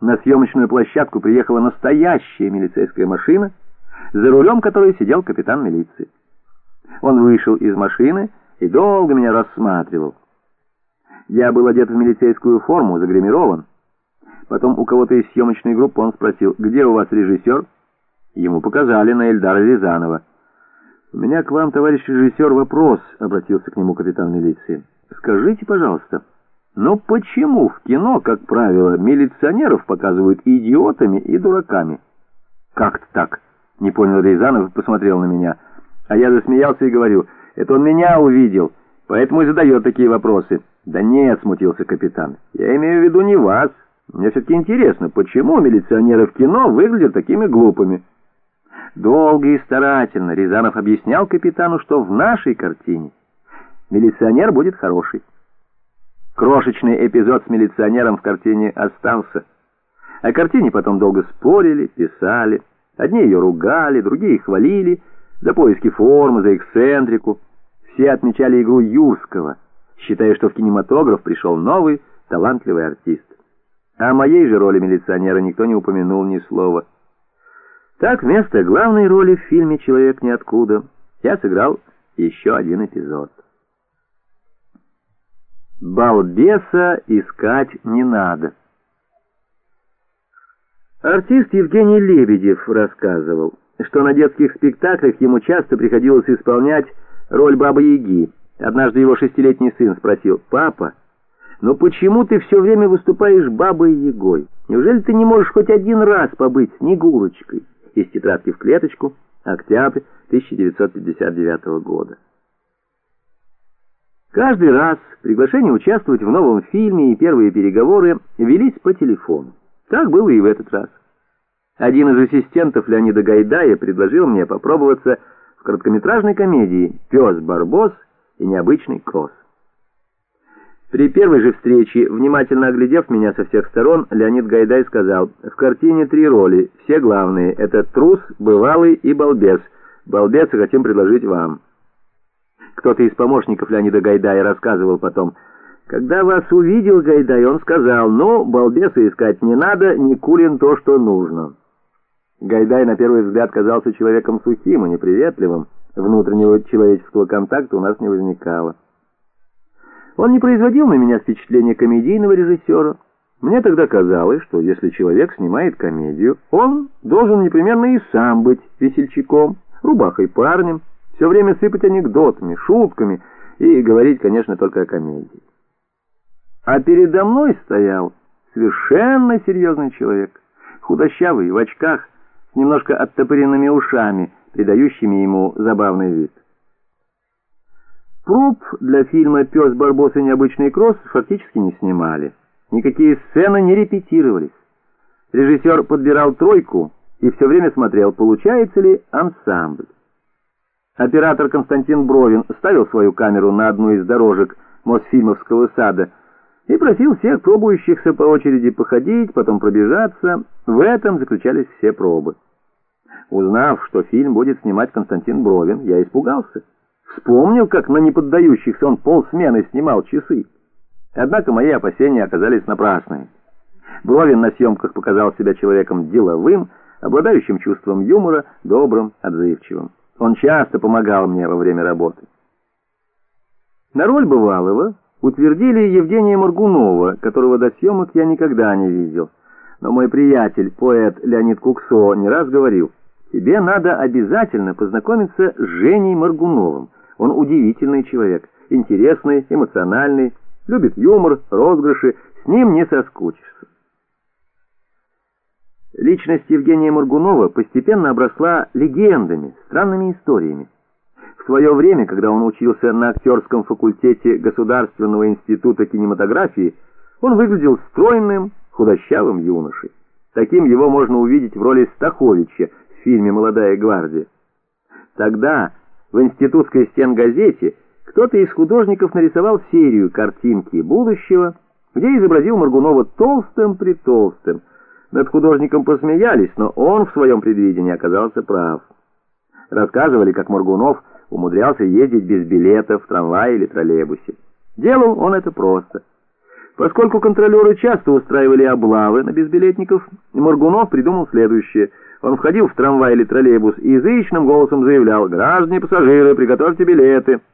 На съемочную площадку приехала настоящая милицейская машина, за рулем которой сидел капитан милиции. Он вышел из машины и долго меня рассматривал. Я был одет в милицейскую форму, загримирован. Потом у кого-то из съемочной группы он спросил, где у вас режиссер? Ему показали на Эльдара Рязанова. «У меня к вам, товарищ режиссер, вопрос», — обратился к нему капитан милиции. «Скажите, пожалуйста, но почему в кино, как правило, милиционеров показывают идиотами и дураками?» «Как-то так», — не понял Рязанов и посмотрел на меня. А я засмеялся и говорю, «Это он меня увидел, поэтому и задает такие вопросы». «Да нет», — смутился капитан, — «я имею в виду не вас. Мне все-таки интересно, почему милиционеры в кино выглядят такими глупыми?» Долго и старательно Рязанов объяснял капитану, что в нашей картине милиционер будет хороший. Крошечный эпизод с милиционером в картине остался. О картине потом долго спорили, писали. Одни ее ругали, другие хвалили за поиски формы, за эксцентрику. Все отмечали игру Юрского, считая, что в кинематограф пришел новый, талантливый артист. А о моей же роли милиционера никто не упомянул ни слова. Так, вместо главной роли в фильме «Человек ниоткуда» я сыграл еще один эпизод. Балбеса искать не надо. Артист Евгений Лебедев рассказывал, что на детских спектаклях ему часто приходилось исполнять роль Бабы-Яги. Однажды его шестилетний сын спросил, «Папа, но почему ты все время выступаешь Бабой-Ягой? Неужели ты не можешь хоть один раз побыть Снегурочкой?» из тетрадки в клеточку, октябрь 1959 года. Каждый раз приглашение участвовать в новом фильме и первые переговоры велись по телефону. Так было и в этот раз. Один из ассистентов Леонида Гайдая предложил мне попробоваться в короткометражной комедии «Пес Барбос» и «Необычный кросс». При первой же встрече, внимательно оглядев меня со всех сторон, Леонид Гайдай сказал, «В картине три роли, все главные. Это трус, бывалый и балбес. Балбеса хотим предложить вам». Кто-то из помощников Леонида Гайдая рассказывал потом, «Когда вас увидел Гайдай, он сказал, ну, балбеса искать не надо, Никулин то, что нужно». Гайдай на первый взгляд казался человеком сухим и неприветливым. Внутреннего человеческого контакта у нас не возникало. Он не производил на меня впечатления комедийного режиссера. Мне тогда казалось, что если человек снимает комедию, он должен непременно и сам быть весельчаком, рубахой парнем, все время сыпать анекдотами, шутками и говорить, конечно, только о комедии. А передо мной стоял совершенно серьезный человек, худощавый, в очках, с немножко оттопыренными ушами, придающими ему забавный вид. Проб для фильма «Пес, Барбос и необычный кросс» фактически не снимали. Никакие сцены не репетировались. Режиссер подбирал тройку и все время смотрел, получается ли ансамбль. Оператор Константин Бровин ставил свою камеру на одну из дорожек Мосфильмовского сада и просил всех пробующихся по очереди походить, потом пробежаться. В этом заключались все пробы. Узнав, что фильм будет снимать Константин Бровин, я испугался. Вспомнил, как на неподдающихся он полсмены снимал часы. Однако мои опасения оказались напрасными. Бровин на съемках показал себя человеком деловым, обладающим чувством юмора, добрым, отзывчивым. Он часто помогал мне во время работы. На роль бывалого утвердили Евгения Моргунова, которого до съемок я никогда не видел. Но мой приятель, поэт Леонид Куксо, не раз говорил, «Тебе надо обязательно познакомиться с Женей Моргуновым». Он удивительный человек, интересный, эмоциональный, любит юмор, розыгрыши, с ним не соскучишься. Личность Евгения Моргунова постепенно обросла легендами, странными историями. В свое время, когда он учился на актерском факультете Государственного института кинематографии, он выглядел стройным, худощавым юношей. Таким его можно увидеть в роли Стаховича в фильме «Молодая гвардия». Тогда в институтской стенгазете кто-то из художников нарисовал серию картинки будущего, где изобразил Моргунова толстым-притолстым. Над художником посмеялись, но он в своем предвидении оказался прав. Рассказывали, как Моргунов умудрялся ездить без билета в трамвае или троллейбусе. Делал он это просто. Поскольку контролеры часто устраивали облавы на безбилетников, Моргунов придумал следующее. Он входил в трамвай или троллейбус и язычным голосом заявлял «Граждане пассажиры, приготовьте билеты».